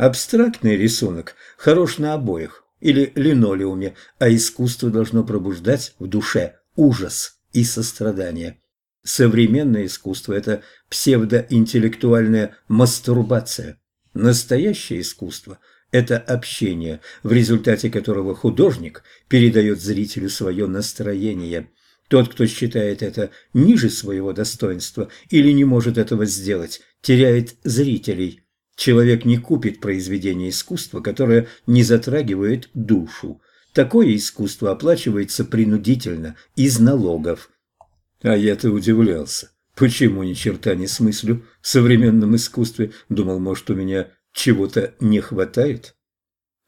Абстрактный рисунок хорош на обоях или линолеуме, а искусство должно пробуждать в душе ужас и сострадание. Современное искусство – это псевдоинтеллектуальная мастурбация. Настоящее искусство – это общение, в результате которого художник передает зрителю свое настроение. Тот, кто считает это ниже своего достоинства или не может этого сделать, теряет зрителей. Человек не купит произведение искусства, которое не затрагивает душу. Такое искусство оплачивается принудительно, из налогов. А я-то удивлялся. Почему ни черта не смыслю в современном искусстве? Думал, может, у меня чего-то не хватает?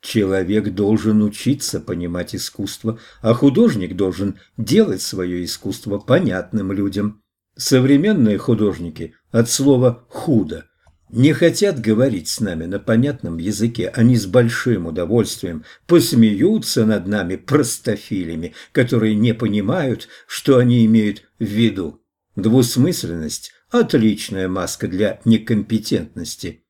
Человек должен учиться понимать искусство, а художник должен делать свое искусство понятным людям. Современные художники от слова «худо» не хотят говорить с нами на понятном языке, они с большим удовольствием посмеются над нами простофилями, которые не понимают, что они имеют в виду. Двусмысленность – отличная маска для некомпетентности.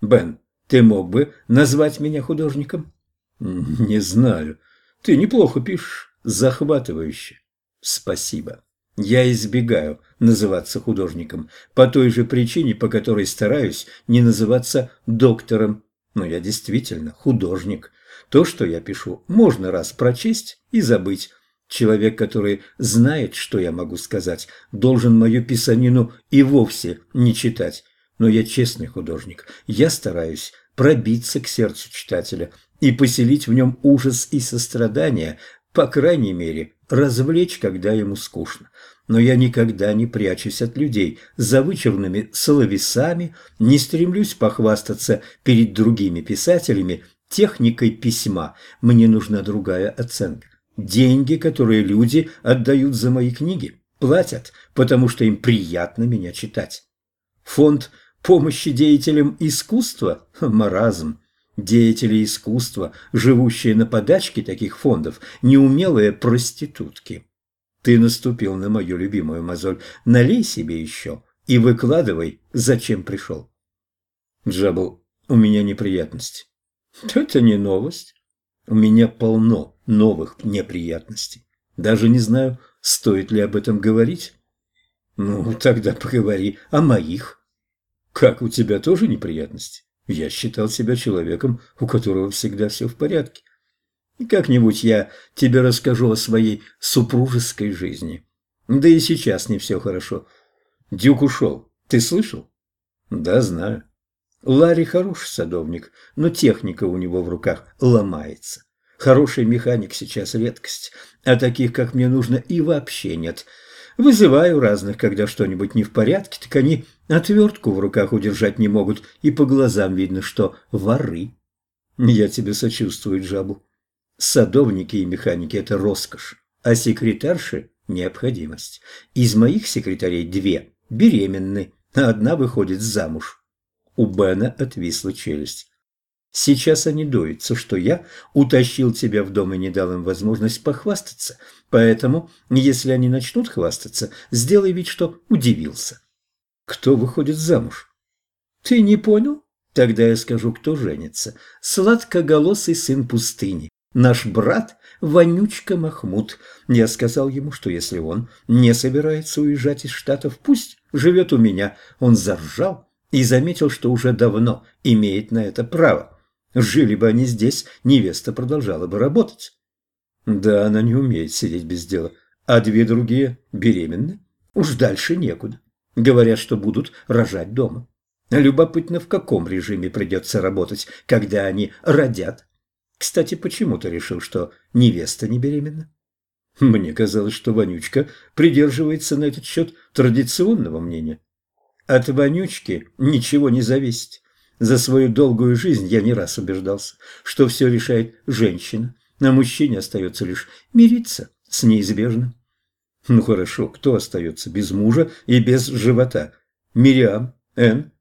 Бен, ты мог бы назвать меня художником? Не знаю. Ты неплохо пишешь, захватывающе. Спасибо. Я избегаю называться художником по той же причине, по которой стараюсь не называться доктором. Но я действительно художник. То, что я пишу, можно раз прочесть и забыть. Человек, который знает, что я могу сказать, должен мою писанину и вовсе не читать. Но я честный художник. Я стараюсь пробиться к сердцу читателя и поселить в нем ужас и сострадание, по крайней мере, развлечь, когда ему скучно. Но я никогда не прячусь от людей за вычурными словесами, не стремлюсь похвастаться перед другими писателями техникой письма. Мне нужна другая оценка. Деньги, которые люди отдают за мои книги, платят, потому что им приятно меня читать. Фонд помощи деятелям искусства – маразм. Деятели искусства, живущие на подачке таких фондов, неумелые проститутки. Ты наступил на мою любимую мозоль. Налей себе еще и выкладывай, зачем пришел. Джабл, у меня неприятности. Это не новость. У меня полно новых неприятностей. Даже не знаю, стоит ли об этом говорить. Ну, тогда поговори о моих. Как, у тебя тоже неприятности? Я считал себя человеком, у которого всегда все в порядке. Как-нибудь я тебе расскажу о своей супружеской жизни. Да и сейчас не все хорошо. Дюк ушел. Ты слышал? Да, знаю. Ларри хороший садовник, но техника у него в руках ломается. Хороший механик сейчас редкость, а таких, как мне нужно, и вообще нет. Вызываю разных, когда что-нибудь не в порядке, так они отвертку в руках удержать не могут, и по глазам видно, что воры. Я тебе сочувствую, Джабу. Садовники и механики – это роскошь, а секретарши – необходимость. Из моих секретарей две беременны, а одна выходит замуж. У Бена отвисла челюсть. Сейчас они дуются, что я утащил тебя в дом и не дал им возможность похвастаться, поэтому, если они начнут хвастаться, сделай вид, что удивился. Кто выходит замуж? Ты не понял? Тогда я скажу, кто женится. Сладкоголосый сын пустыни. Наш брат Вонючка Махмуд. Я сказал ему, что если он не собирается уезжать из Штатов, пусть живет у меня. Он заржал и заметил, что уже давно имеет на это право. Жили бы они здесь, невеста продолжала бы работать. Да, она не умеет сидеть без дела. А две другие беременны. Уж дальше некуда. Говорят, что будут рожать дома. Любопытно, в каком режиме придется работать, когда они родят. Кстати, почему ты решил, что невеста не беременна? Мне казалось, что Вонючка придерживается на этот счет традиционного мнения. От Вонючки ничего не зависит. За свою долгую жизнь я не раз убеждался, что все решает женщина, а мужчине остается лишь мириться с неизбежным. Ну хорошо, кто остается без мужа и без живота? Мириам, Энн,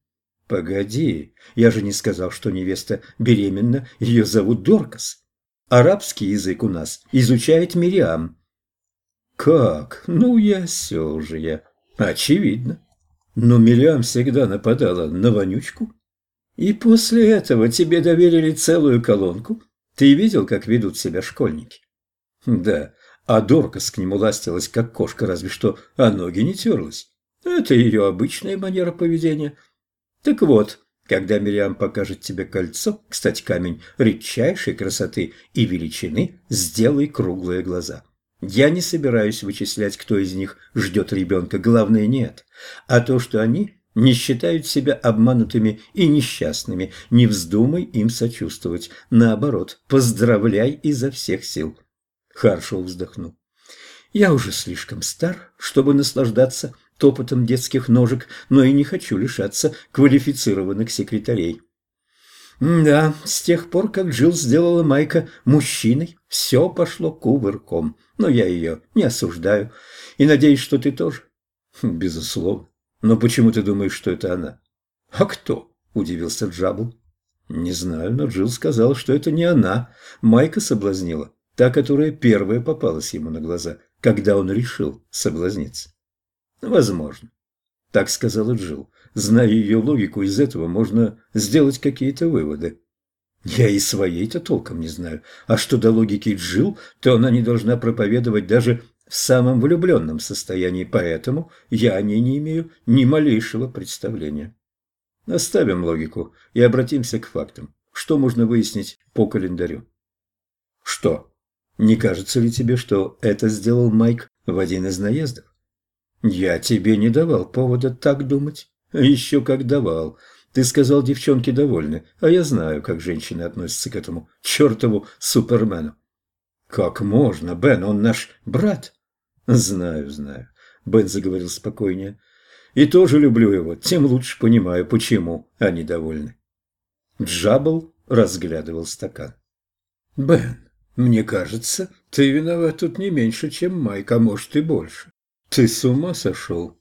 Погоди, я же не сказал, что невеста беременна, ее зовут Доркас. Арабский язык у нас изучает Мириам. Как? Ну, я все же я. Очевидно. Но Мириам всегда нападала на вонючку. И после этого тебе доверили целую колонку? Ты видел, как ведут себя школьники? Да, а Доркас к нему ластилась, как кошка, разве что, а ноги не терлась. Это ее обычная манера поведения. Так вот, когда Мириам покажет тебе кольцо, кстати, камень редчайшей красоты и величины, сделай круглые глаза. Я не собираюсь вычислять, кто из них ждет ребенка, главное нет. А то, что они не считают себя обманутыми и несчастными, не вздумай им сочувствовать. Наоборот, поздравляй изо всех сил. Харшоу вздохнул. Я уже слишком стар, чтобы наслаждаться топотом детских ножек, но и не хочу лишаться квалифицированных секретарей. Да, с тех пор, как Джилл сделала Майка мужчиной, все пошло кувырком, но я ее не осуждаю и надеюсь, что ты тоже. Безусловно. Но почему ты думаешь, что это она? А кто? Удивился Джабл. Не знаю, но Джилл сказал, что это не она. Майка соблазнила, та, которая первая попалась ему на глаза, когда он решил соблазниться. Возможно. Так сказала Джилл. Зная ее логику, из этого можно сделать какие-то выводы. Я и своей-то толком не знаю. А что до логики Джилл, то она не должна проповедовать даже в самом влюбленном состоянии, поэтому я о ней не имею ни малейшего представления. Оставим логику и обратимся к фактам. Что можно выяснить по календарю? Что? Не кажется ли тебе, что это сделал Майк в один из наездов? «Я тебе не давал повода так думать». «Еще как давал. Ты сказал, девчонки довольны, а я знаю, как женщины относятся к этому чертову Супермену». «Как можно, Бен? Он наш брат». «Знаю, знаю», — Бен заговорил спокойнее. «И тоже люблю его, тем лучше понимаю, почему они довольны». Джабл разглядывал стакан. «Бен, мне кажется, ты виноват тут не меньше, чем Майк, а может и больше. Ты с ума сошел?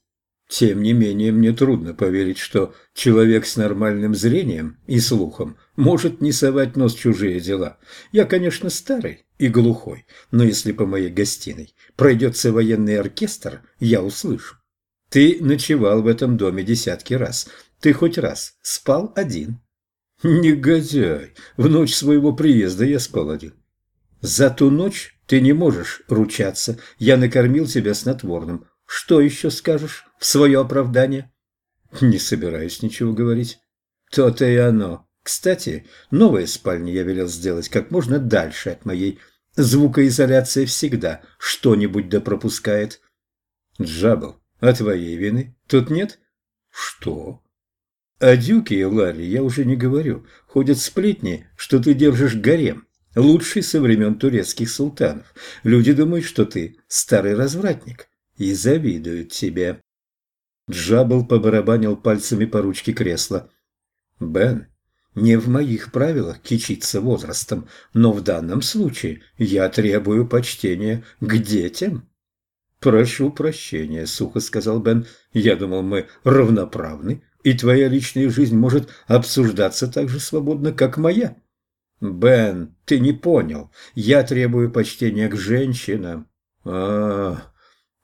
Тем не менее, мне трудно поверить, что человек с нормальным зрением и слухом может не совать нос в чужие дела. Я, конечно, старый и глухой, но если по моей гостиной пройдется военный оркестр, я услышу. Ты ночевал в этом доме десятки раз. Ты хоть раз спал один? Негодяй! В ночь своего приезда я спал один. За ту ночь ты не можешь ручаться. Я накормил тебя снотворным. Что еще скажешь в свое оправдание? Не собираюсь ничего говорить. То-то и оно. Кстати, новая спальня я велел сделать как можно дальше от моей. Звукоизоляция всегда что-нибудь да пропускает. Джабл, а твоей вины тут нет? Что? О Дюке и Ларри я уже не говорю. Ходят сплетни, что ты держишь гарем лучший со времен турецких султанов. Люди думают, что ты старый развратник и завидуют тебе. Джабл побарабанил пальцами по ручке кресла. «Бен, не в моих правилах кичиться возрастом, но в данном случае я требую почтения к детям». «Прошу прощения», — сухо сказал Бен. «Я думал, мы равноправны, и твоя личная жизнь может обсуждаться так же свободно, как моя». «Бен, ты не понял. Я требую почтения к женщинам». «А,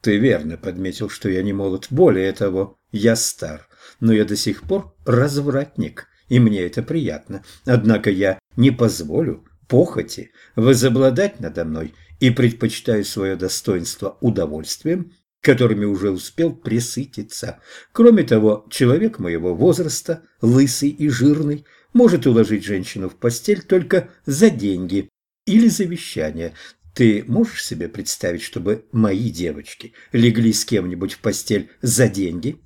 ты верно подметил, что я не молод. Более того, я стар. Но я до сих пор развратник, и мне это приятно. Однако я не позволю похоти возобладать надо мной и предпочитаю свое достоинство удовольствием, которыми уже успел присытиться. Кроме того, человек моего возраста, лысый и жирный, может уложить женщину в постель только за деньги или завещание. Ты можешь себе представить, чтобы мои девочки легли с кем-нибудь в постель за деньги?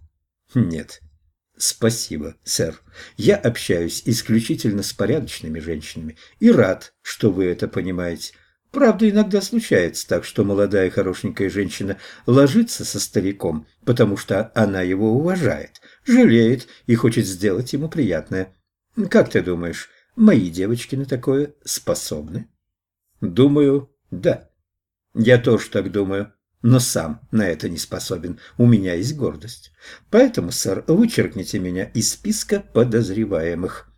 Нет. Спасибо, сэр. Я общаюсь исключительно с порядочными женщинами и рад, что вы это понимаете. Правда, иногда случается так, что молодая хорошенькая женщина ложится со стариком, потому что она его уважает, жалеет и хочет сделать ему приятное. Как ты думаешь, мои девочки на такое способны? Думаю, да. Я тоже так думаю, но сам на это не способен. У меня есть гордость. Поэтому, сэр, вычеркните меня из списка подозреваемых.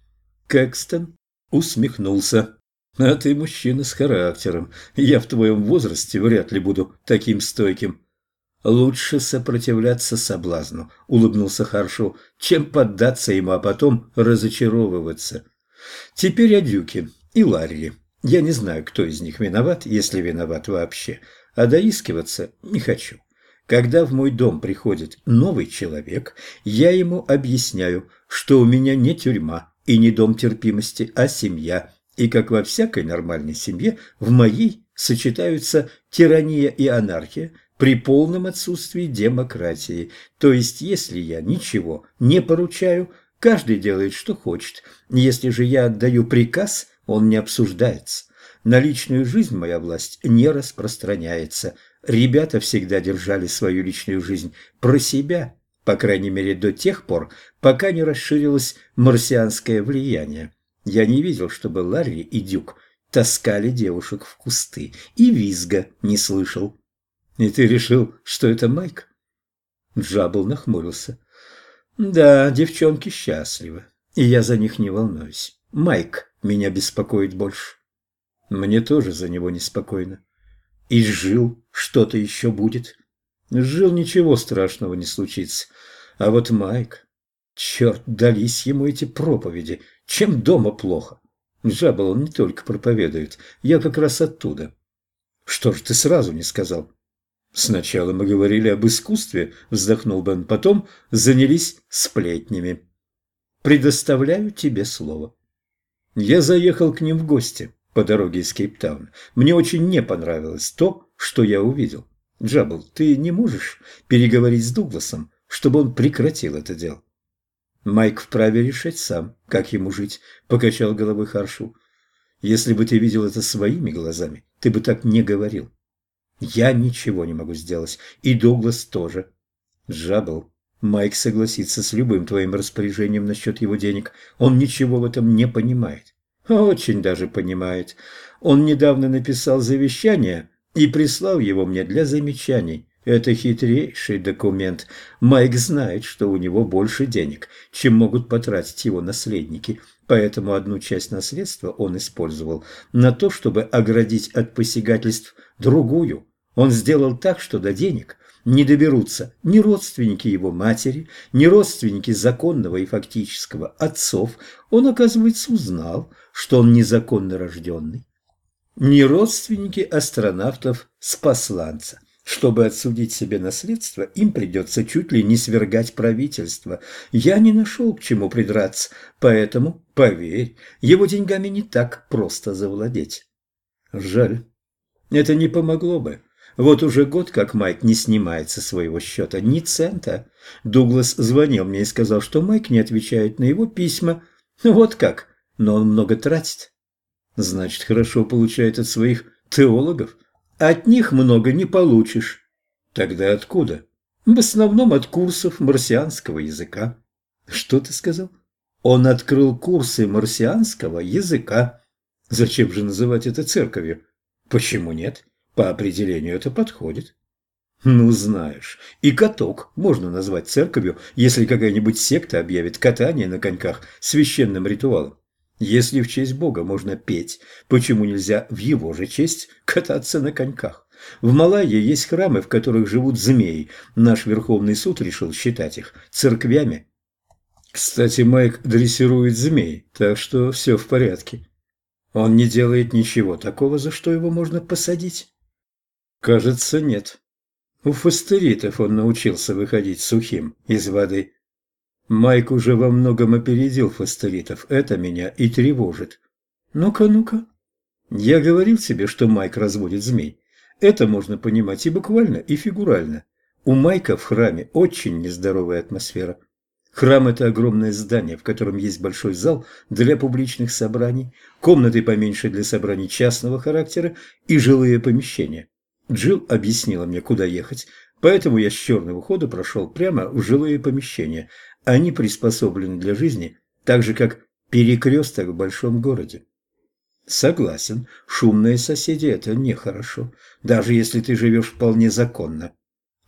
Кэкстон усмехнулся. А ты мужчина с характером. Я в твоем возрасте вряд ли буду таким стойким. «Лучше сопротивляться соблазну», – улыбнулся Харшоу, – «чем поддаться ему, а потом разочаровываться». Теперь о Дюке и Ларри. Я не знаю, кто из них виноват, если виноват вообще, а доискиваться не хочу. Когда в мой дом приходит новый человек, я ему объясняю, что у меня не тюрьма и не дом терпимости, а семья, и как во всякой нормальной семье, в моей сочетаются тирания и анархия при полном отсутствии демократии. То есть, если я ничего не поручаю, каждый делает, что хочет. Если же я отдаю приказ, он не обсуждается. На личную жизнь моя власть не распространяется. Ребята всегда держали свою личную жизнь про себя, по крайней мере до тех пор, пока не расширилось марсианское влияние. Я не видел, чтобы Ларри и Дюк таскали девушек в кусты, и визга не слышал. «И ты решил, что это Майк?» Джабл нахмурился. «Да, девчонки счастливы, и я за них не волнуюсь. Майк меня беспокоит больше. Мне тоже за него неспокойно. И жил что-то еще будет. Жил ничего страшного не случится. А вот Майк... Черт, дались ему эти проповеди. Чем дома плохо? Джабал он не только проповедует. Я как раз оттуда. Что ж ты сразу не сказал? Сначала мы говорили об искусстве, вздохнул Бен. Потом занялись сплетнями. Предоставляю тебе слово. Я заехал к ним в гости по дороге из Кейптауна. Мне очень не понравилось то, что я увидел. Джабл, ты не можешь переговорить с Дугласом, чтобы он прекратил это дело? Майк вправе решать сам, как ему жить, покачал головой Харшу. Если бы ты видел это своими глазами, ты бы так не говорил. Я ничего не могу сделать, и Дуглас тоже. Джабл, Майк согласится с любым твоим распоряжением насчет его денег. Он ничего в этом не понимает. Очень даже понимает. Он недавно написал завещание и прислал его мне для замечаний. Это хитрейший документ. Майк знает, что у него больше денег, чем могут потратить его наследники, поэтому одну часть наследства он использовал на то, чтобы оградить от посягательств другую. Он сделал так, что до денег не доберутся ни родственники его матери, ни родственники законного и фактического отцов, он, оказывается, узнал, что он незаконно рожденный, ни родственники астронавтов с посланца. Чтобы отсудить себе наследство, им придется чуть ли не свергать правительство. Я не нашел к чему придраться, поэтому, поверь, его деньгами не так просто завладеть. Жаль. Это не помогло бы. Вот уже год, как Майк не снимает со своего счета ни цента. Дуглас звонил мне и сказал, что Майк не отвечает на его письма. Вот как, но он много тратит. Значит, хорошо получает от своих теологов. От них много не получишь. Тогда откуда? В основном от курсов марсианского языка. Что ты сказал? Он открыл курсы марсианского языка. Зачем же называть это церковью? Почему нет? По определению это подходит. Ну, знаешь, и каток можно назвать церковью, если какая-нибудь секта объявит катание на коньках священным ритуалом. Если в честь Бога можно петь, почему нельзя в его же честь кататься на коньках? В Малайе есть храмы, в которых живут змеи. Наш Верховный суд решил считать их церквями. Кстати, Майк дрессирует змей, так что все в порядке. Он не делает ничего такого, за что его можно посадить. Кажется, нет. У фастеритов он научился выходить сухим из воды. Майк уже во многом опередил фастеритов. Это меня и тревожит. Ну-ка, ну-ка. Я говорил тебе, что Майк разводит змей. Это можно понимать и буквально, и фигурально. У Майка в храме очень нездоровая атмосфера. Храм – это огромное здание, в котором есть большой зал для публичных собраний, комнаты поменьше для собраний частного характера и жилые помещения. Джилл объяснила мне, куда ехать, поэтому я с черного хода прошел прямо в жилые помещения. Они приспособлены для жизни, так же, как перекресток в большом городе. Согласен, шумные соседи – это нехорошо, даже если ты живешь вполне законно.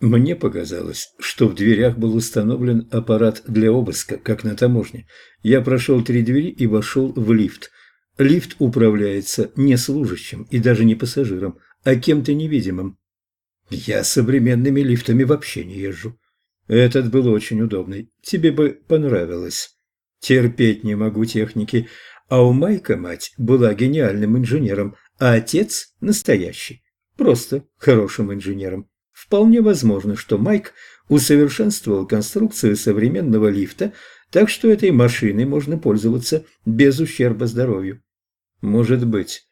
Мне показалось, что в дверях был установлен аппарат для обыска, как на таможне. Я прошел три двери и вошел в лифт. Лифт управляется не служащим и даже не пассажиром, а кем-то невидимым. Я современными лифтами вообще не езжу. Этот был очень удобный. Тебе бы понравилось. Терпеть не могу техники. А у Майка мать была гениальным инженером, а отец – настоящий. Просто хорошим инженером. Вполне возможно, что Майк усовершенствовал конструкцию современного лифта, так что этой машиной можно пользоваться без ущерба здоровью. Может быть.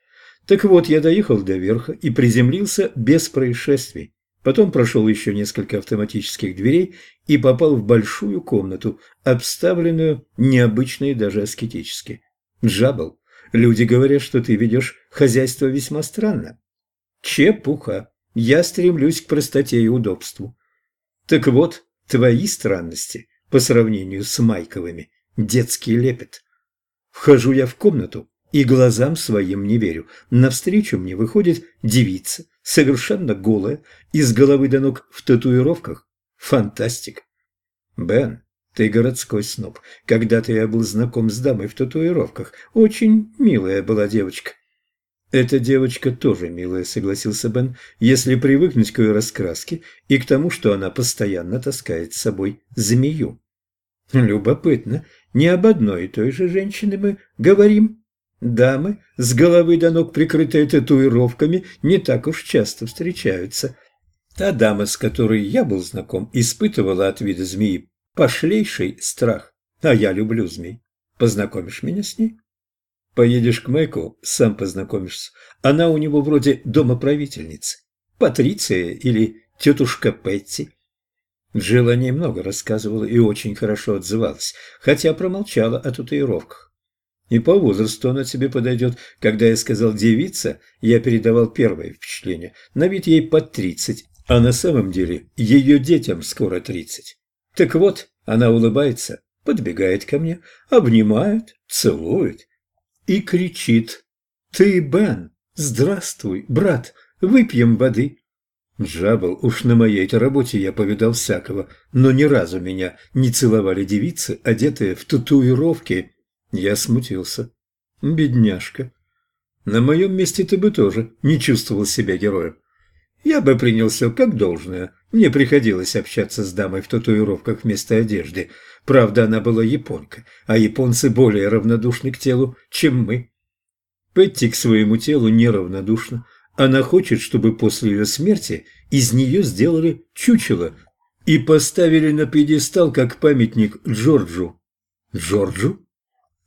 Так вот, я доехал до верха и приземлился без происшествий. Потом прошел еще несколько автоматических дверей и попал в большую комнату, обставленную необычно и даже аскетически. Джабл, люди говорят, что ты ведешь хозяйство весьма странно. Чепуха. Я стремлюсь к простоте и удобству. Так вот, твои странности по сравнению с Майковыми – детский лепет. Вхожу я в комнату и глазам своим не верю. Навстречу мне выходит девица, совершенно голая, из головы до ног в татуировках. Фантастик. Бен, ты городской сноб. Когда-то я был знаком с дамой в татуировках. Очень милая была девочка. «Эта девочка тоже милая», — согласился Бен, «если привыкнуть к ее раскраске и к тому, что она постоянно таскает с собой змею». «Любопытно, не об одной и той же женщине мы говорим. Дамы, с головы до ног прикрытые татуировками, не так уж часто встречаются. Та дама, с которой я был знаком, испытывала от вида змеи пошлейший страх, а я люблю змей. Познакомишь меня с ней?» Поедешь к Мэйку, сам познакомишься. Она у него вроде домоправительницы. Патриция или тетушка Петти. Джилл о ней много рассказывала и очень хорошо отзывалась, хотя промолчала о татуировках. И по возрасту она тебе подойдет. Когда я сказал «девица», я передавал первое впечатление. На вид ей под тридцать, а на самом деле ее детям скоро тридцать. Так вот, она улыбается, подбегает ко мне, обнимает, целует и кричит «Ты, Бен! Здравствуй, брат! Выпьем воды!» Джабл, уж на моей-то работе я повидал всякого, но ни разу меня не целовали девицы, одетые в татуировки. Я смутился. Бедняжка. На моем месте ты бы тоже не чувствовал себя героем. Я бы принял все как должное. Мне приходилось общаться с дамой в татуировках вместо одежды – Правда, она была японка, а японцы более равнодушны к телу, чем мы. Петти к своему телу неравнодушна. Она хочет, чтобы после ее смерти из нее сделали чучело и поставили на пьедестал как памятник Джорджу. Джорджу?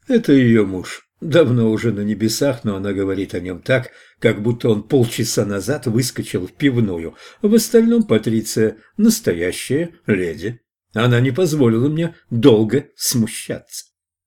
Это ее муж. Давно уже на небесах, но она говорит о нем так, как будто он полчаса назад выскочил в пивную. В остальном Патриция – настоящая леди. Она не позволила мне долго смущаться.